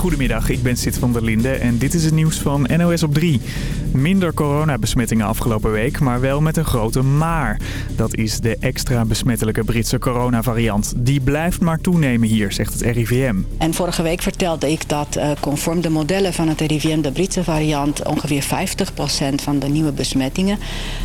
Goedemiddag, ik ben Sid van der Linde en dit is het nieuws van NOS op 3. Minder coronabesmettingen afgelopen week, maar wel met een grote maar. Dat is de extra besmettelijke Britse coronavariant. Die blijft maar toenemen hier, zegt het RIVM. En vorige week vertelde ik dat uh, conform de modellen van het RIVM, de Britse variant, ongeveer 50% van de nieuwe besmettingen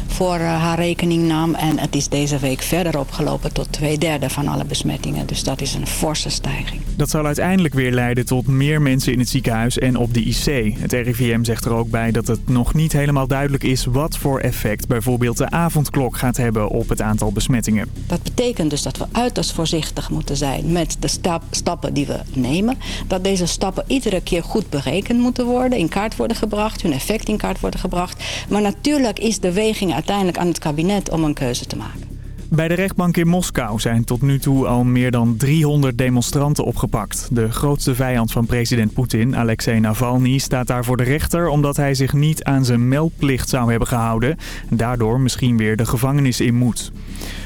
voor uh, haar rekening nam. En het is deze week verder opgelopen tot twee derde van alle besmettingen. Dus dat is een forse stijging. Dat zal uiteindelijk weer leiden tot meer mensen in het ziekenhuis en op de IC. Het RIVM zegt er ook bij dat het nog niet helemaal duidelijk is wat voor effect bijvoorbeeld de avondklok gaat hebben op het aantal besmettingen. Dat betekent dus dat we uiterst voorzichtig moeten zijn met de stap, stappen die we nemen. Dat deze stappen iedere keer goed berekend moeten worden, in kaart worden gebracht, hun effect in kaart worden gebracht. Maar natuurlijk is de weging uiteindelijk aan het kabinet om een keuze te maken. Bij de rechtbank in Moskou zijn tot nu toe al meer dan 300 demonstranten opgepakt. De grootste vijand van president Poetin, Alexei Navalny, staat daar voor de rechter... omdat hij zich niet aan zijn meldplicht zou hebben gehouden. Daardoor misschien weer de gevangenis in moet.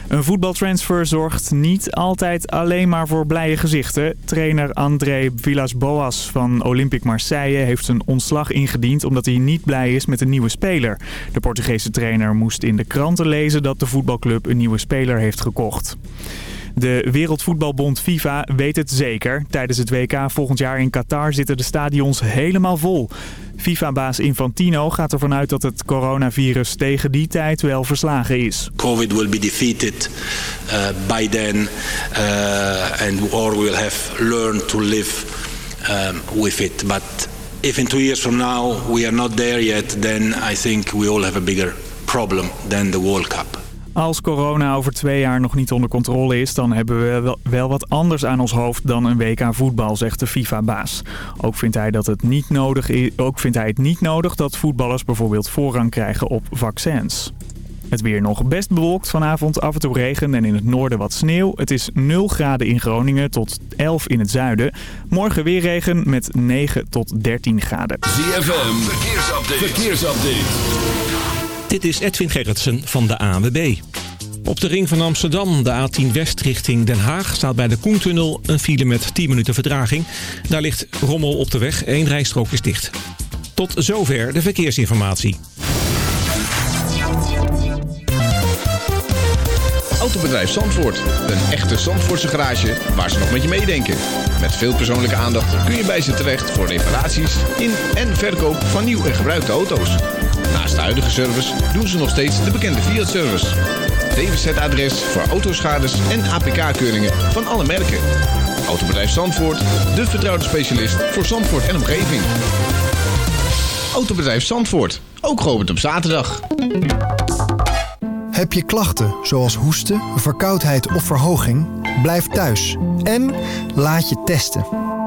Een voetbaltransfer zorgt niet altijd alleen maar voor blije gezichten. Trainer André Villas-Boas van Olympique Marseille heeft zijn ontslag ingediend omdat hij niet blij is met een nieuwe speler. De Portugese trainer moest in de kranten lezen dat de voetbalclub een nieuwe speler heeft gekocht. De Wereldvoetbalbond FIFA weet het zeker. Tijdens het WK volgend jaar in Qatar zitten de stadions helemaal vol. FIFA-baas Infantino gaat ervan uit dat het coronavirus tegen die tijd wel verslagen is. COVID will be defeated uh, by then uh, and or we'll have learned to live um, with it. But if in two years from now we are not there yet, then I think we all have a bigger problem than the World Cup. Als corona over twee jaar nog niet onder controle is... dan hebben we wel wat anders aan ons hoofd dan een WK voetbal, zegt de FIFA-baas. Ook vindt hij dat het niet nodig ook vindt hij het niet nodig dat voetballers bijvoorbeeld voorrang krijgen op vaccins. Het weer nog best bewolkt vanavond, af en toe regen en in het noorden wat sneeuw. Het is 0 graden in Groningen tot 11 in het zuiden. Morgen weer regen met 9 tot 13 graden. ZFM, verkeersupdate. verkeersupdate. Dit is Edwin Gerritsen van de ANWB. Op de ring van Amsterdam, de A10 West richting Den Haag... staat bij de Koentunnel een file met 10 minuten vertraging. Daar ligt rommel op de weg, één rijstrook is dicht. Tot zover de verkeersinformatie. Autobedrijf Zandvoort. Een echte Zandvoortse garage waar ze nog met je meedenken. Met veel persoonlijke aandacht kun je bij ze terecht... voor reparaties in en verkoop van nieuw en gebruikte auto's. Naast de huidige service doen ze nog steeds de bekende Fiat-service. DWZ-adres voor autoschades en APK-keuringen van alle merken. Autobedrijf Zandvoort, de vertrouwde specialist voor Zandvoort en omgeving. Autobedrijf Zandvoort, ook geopend op zaterdag. Heb je klachten zoals hoesten, verkoudheid of verhoging? Blijf thuis en laat je testen.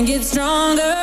and get stronger.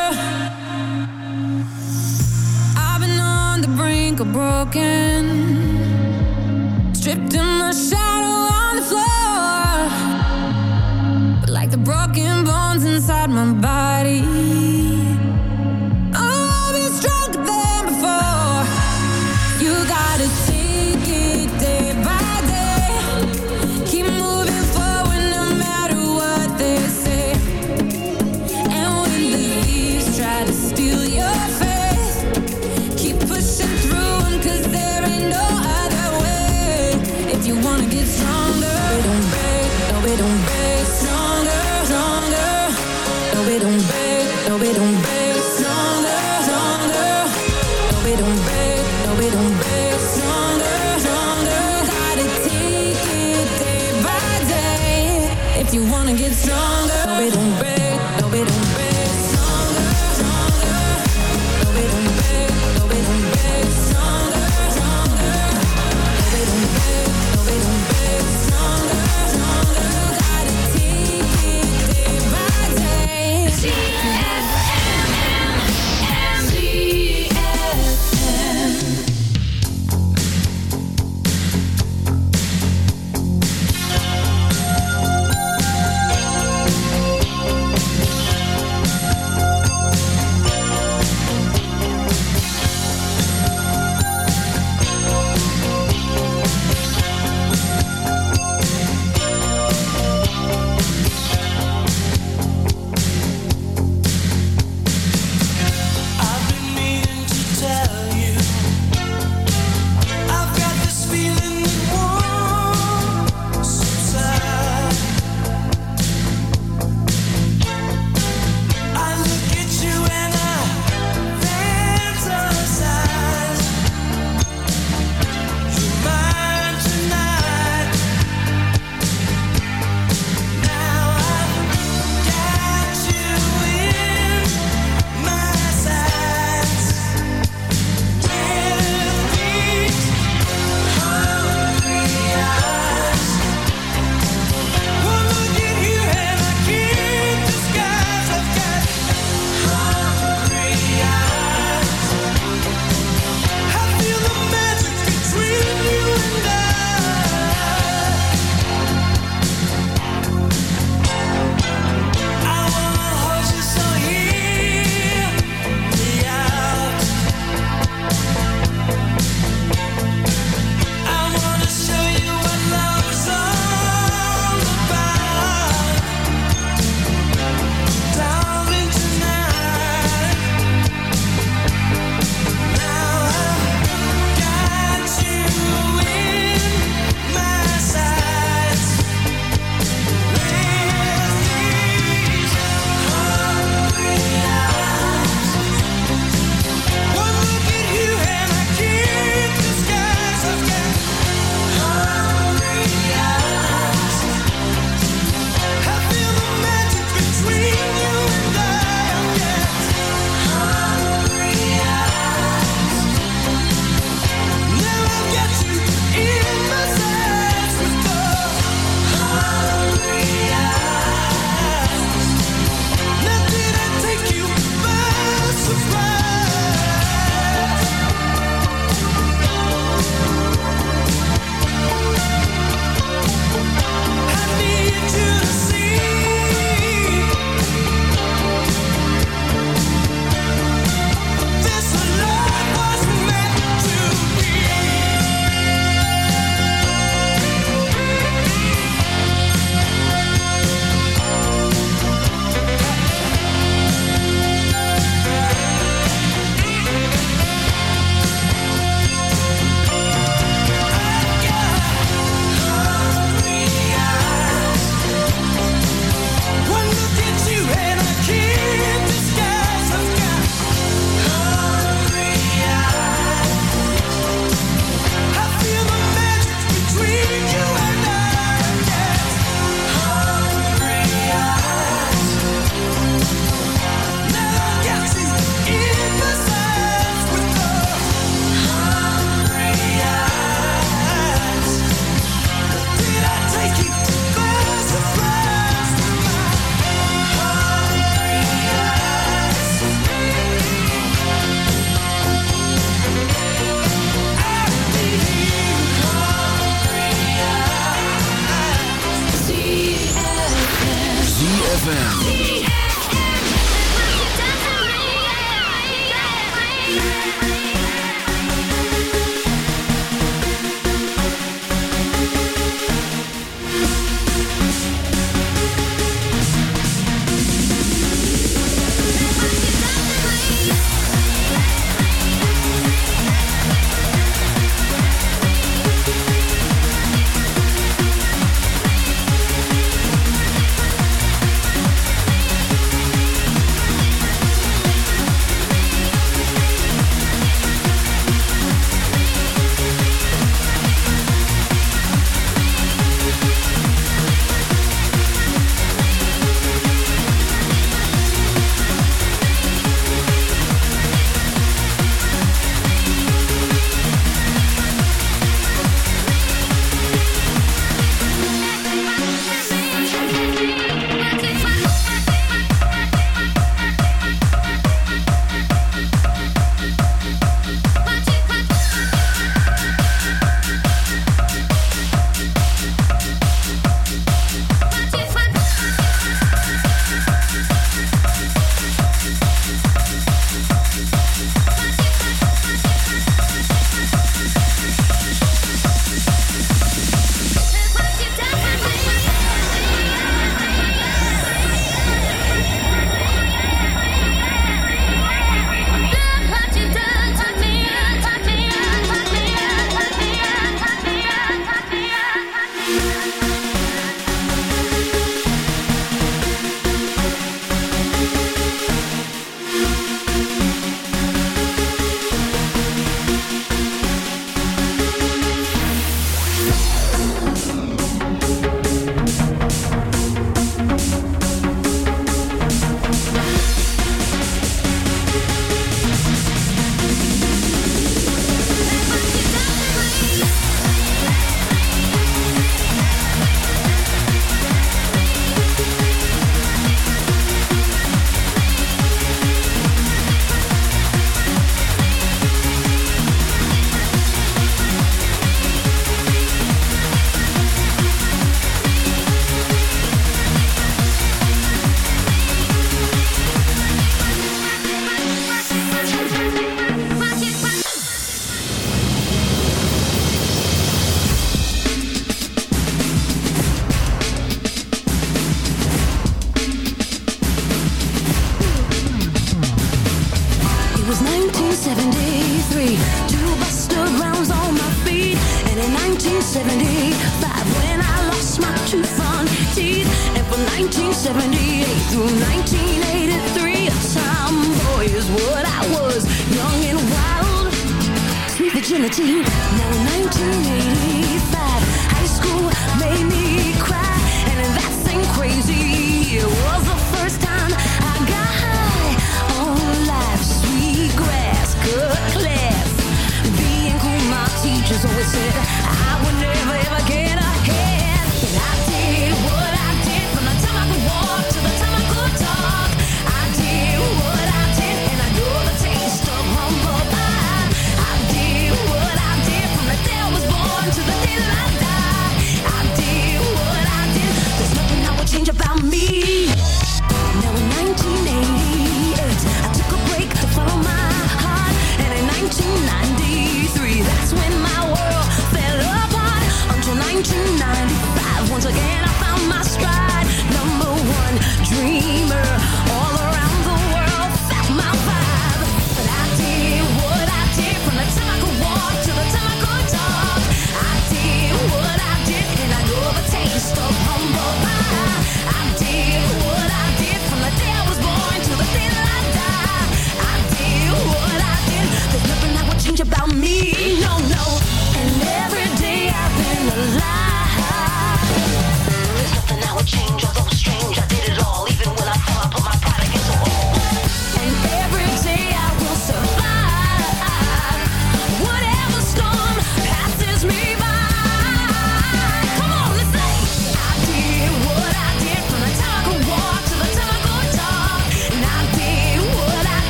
if you wanna get stronger. No, be don't break. No, be don't.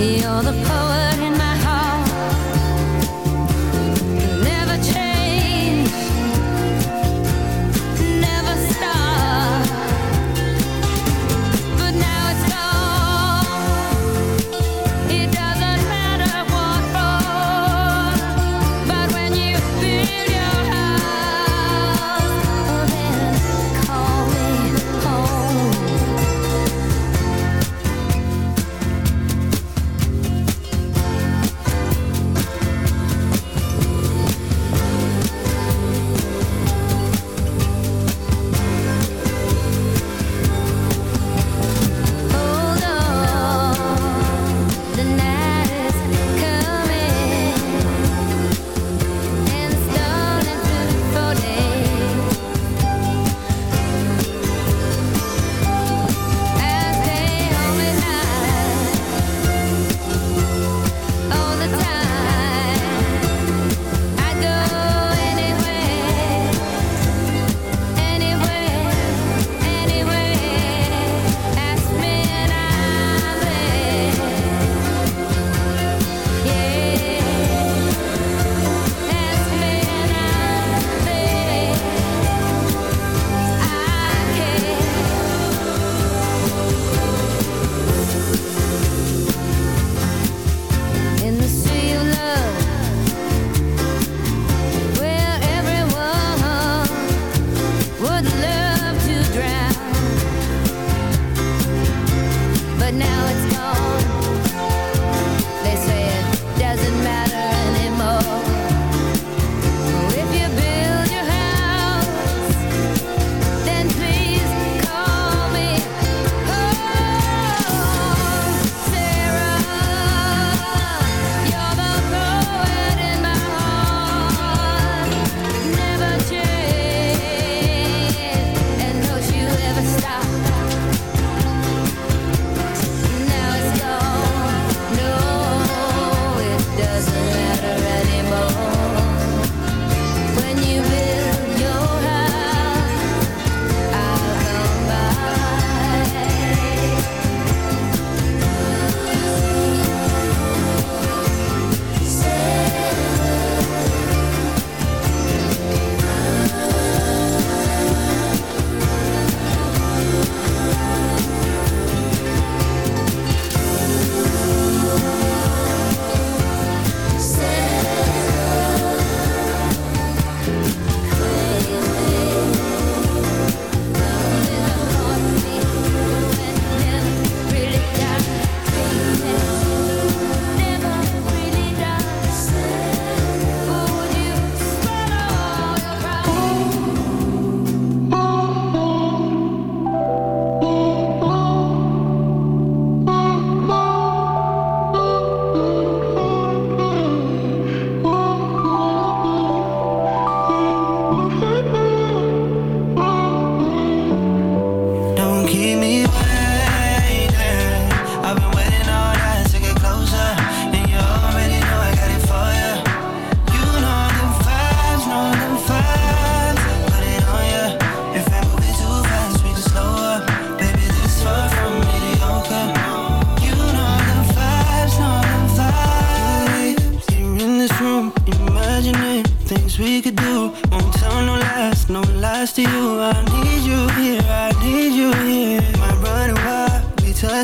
You're the poet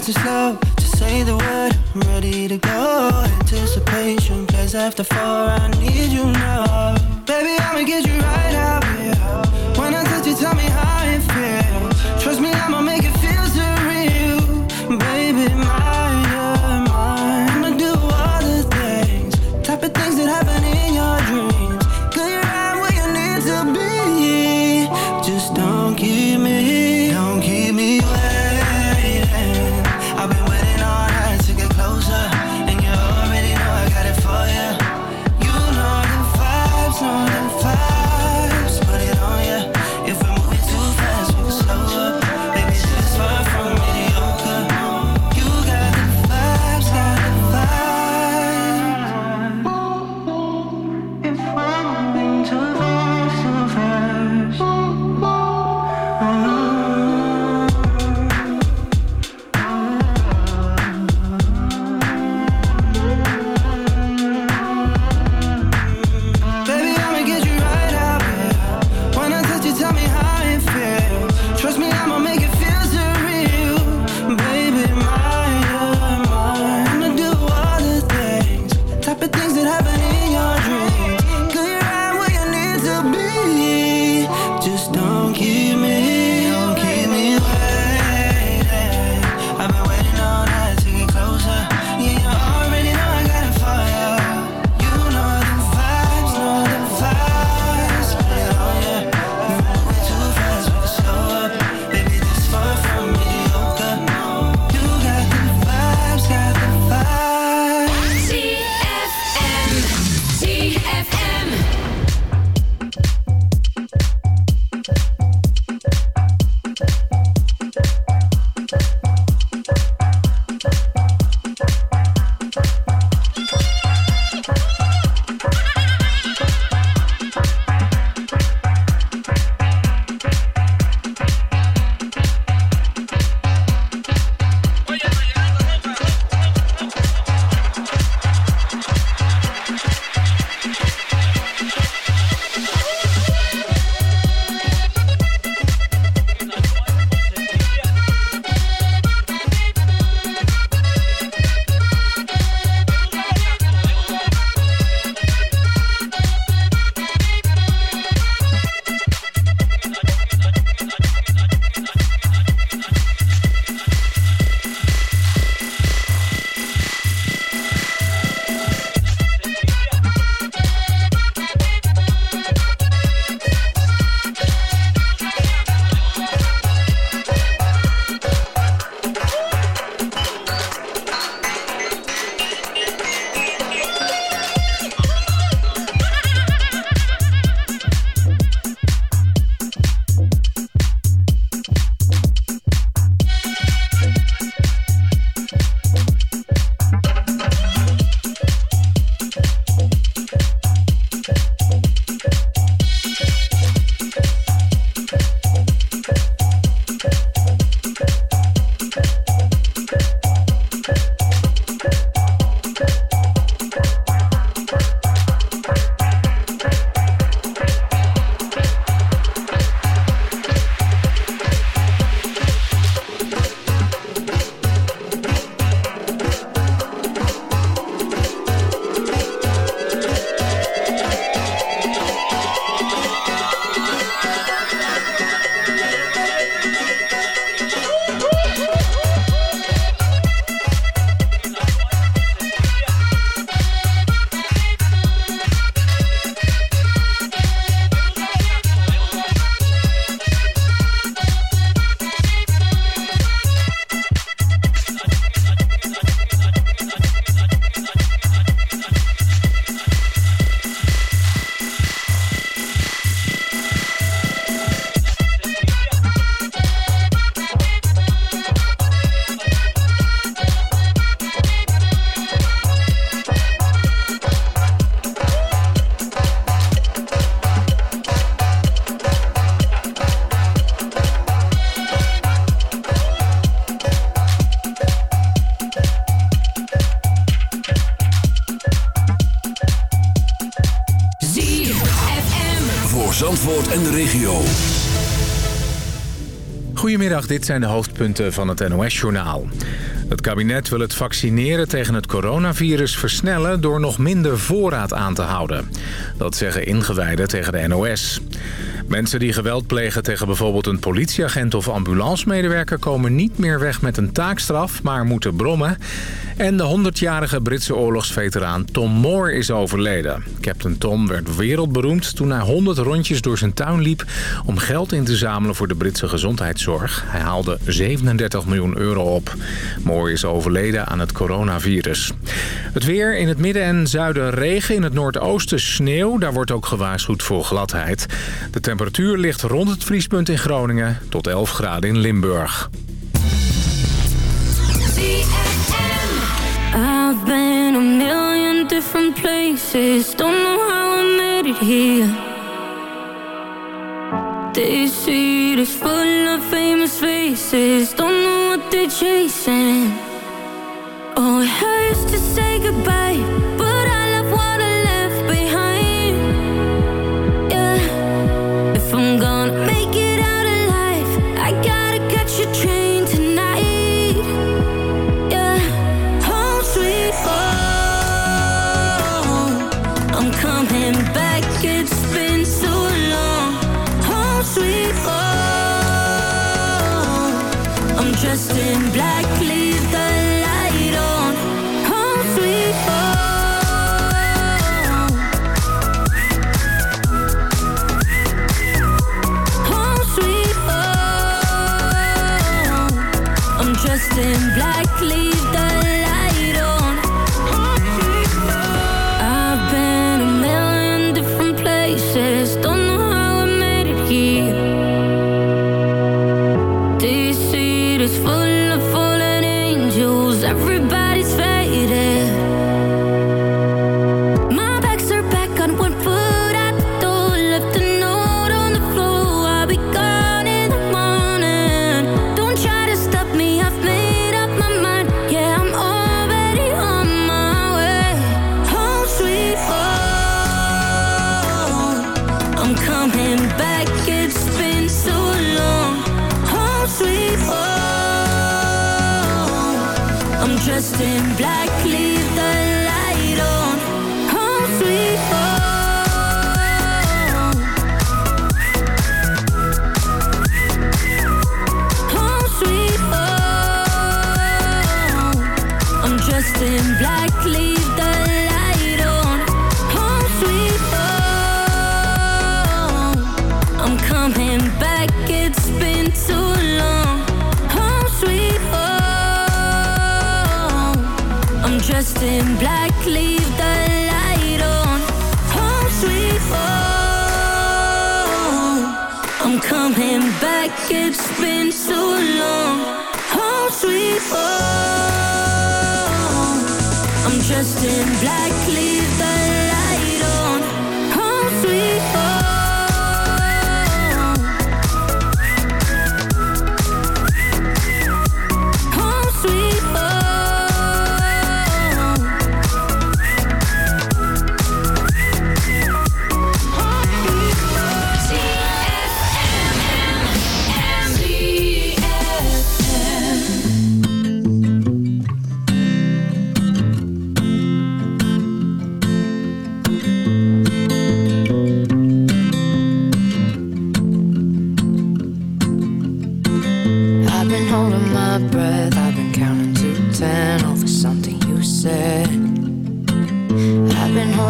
too slow to say the word. I'm ready to go. Anticipation plays after four. I need you now. Dit zijn de hoofdpunten van het NOS-journaal. Het kabinet wil het vaccineren tegen het coronavirus versnellen... door nog minder voorraad aan te houden. Dat zeggen ingewijden tegen de NOS. Mensen die geweld plegen tegen bijvoorbeeld een politieagent of ambulancemedewerker... komen niet meer weg met een taakstraf, maar moeten brommen. En de 100-jarige Britse oorlogsveteraan Tom Moore is overleden. Captain Tom werd wereldberoemd toen hij 100 rondjes door zijn tuin liep... om geld in te zamelen voor de Britse gezondheidszorg. Hij haalde 37 miljoen euro op. Moore is overleden aan het coronavirus. Het weer in het midden en zuiden regen, in het noordoosten sneeuw. Daar wordt ook gewaarschuwd voor gladheid. De temperatuur ligt rond het vriespunt in Groningen tot 11 graden in Limburg. I've been a million different places. Don't know how I made it here. This city is full of famous faces. Don't know what they're chasing. Oh, it hurts to say goodbye,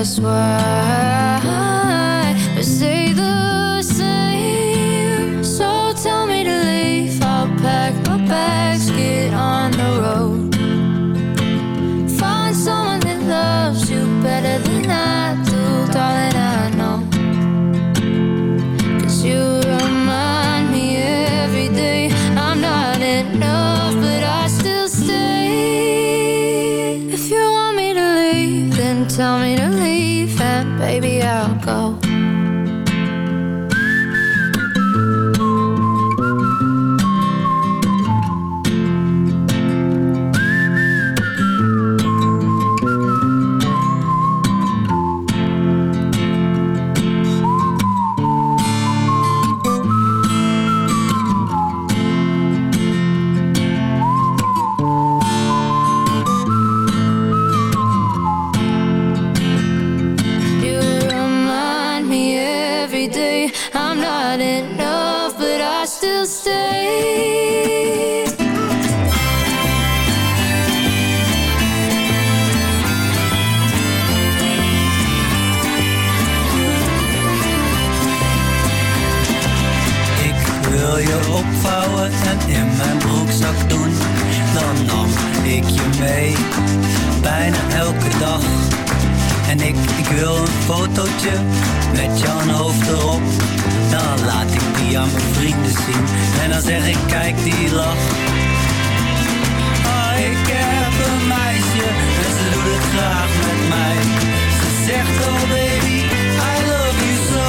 I swear. Fotootje met jouw hoofd erop. Dan laat ik die aan mijn vrienden zien. En dan zeg ik, kijk die lach. Ah, ik heb een meisje en ze doet het graag met mij. Ze zegt, oh baby, I love you so.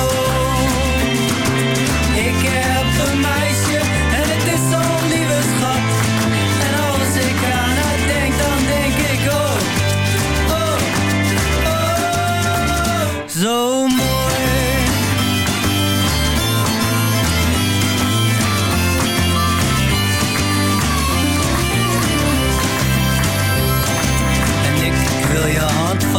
Ik heb een meisje en het is zo'n lieve schat. En als ik aan haar denk, dan denk ik oh, oh, oh, zo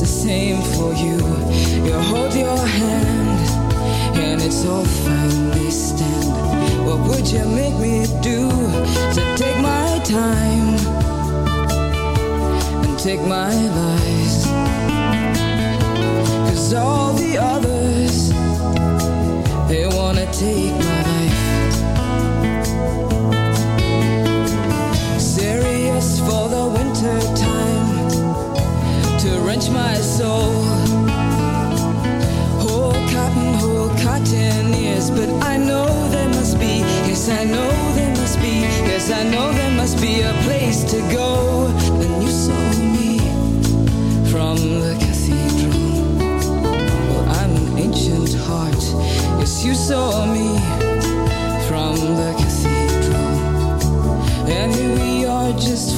It's the same for you. You hold your hand, and it's all fine, they stand. What would you make me do? So take my time and take my lies. Cause all the others, they wanna take yes, I know there must be, yes, I know there must be a place to go. Then you saw me from the cathedral. Well, I'm an ancient heart, yes, you saw me from the cathedral. And here we are just